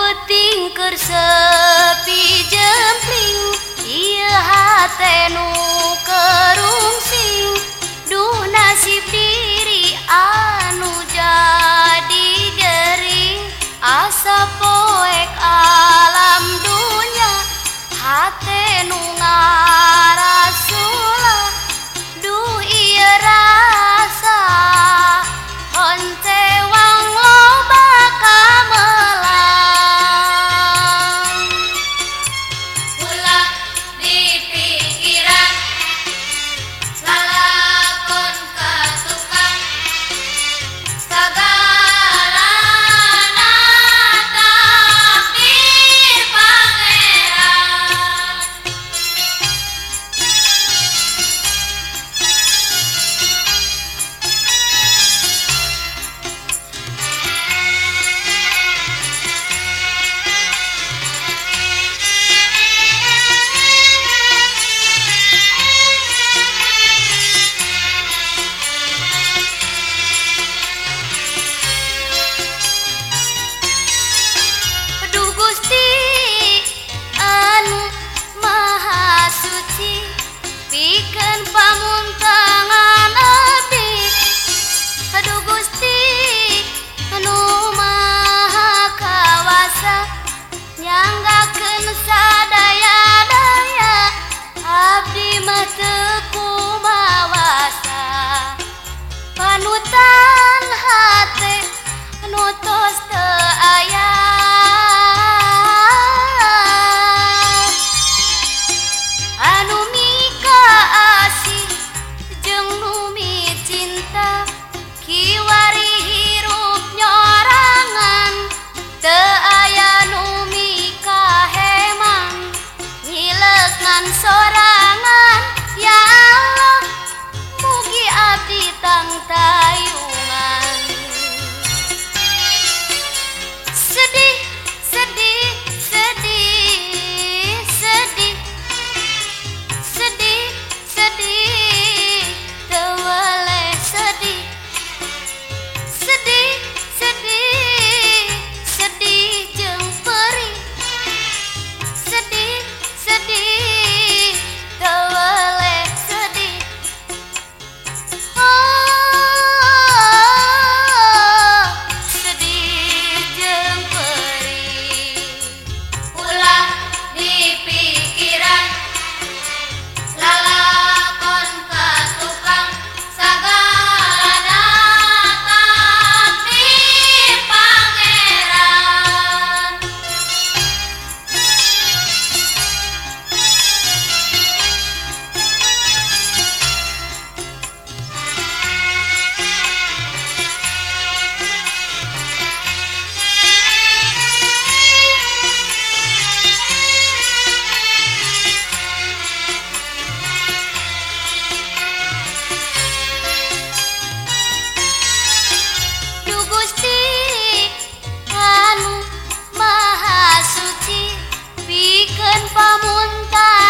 petingker sepi jempling Iya hatenu kerungsing Duh nasib diri anu jauh Panutan soran นประมุนกัน